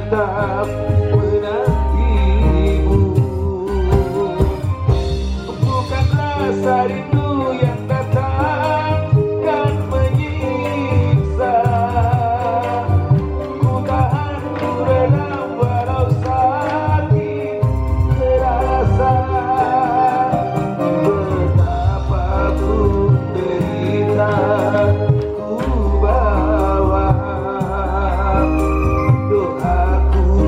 the Ooh.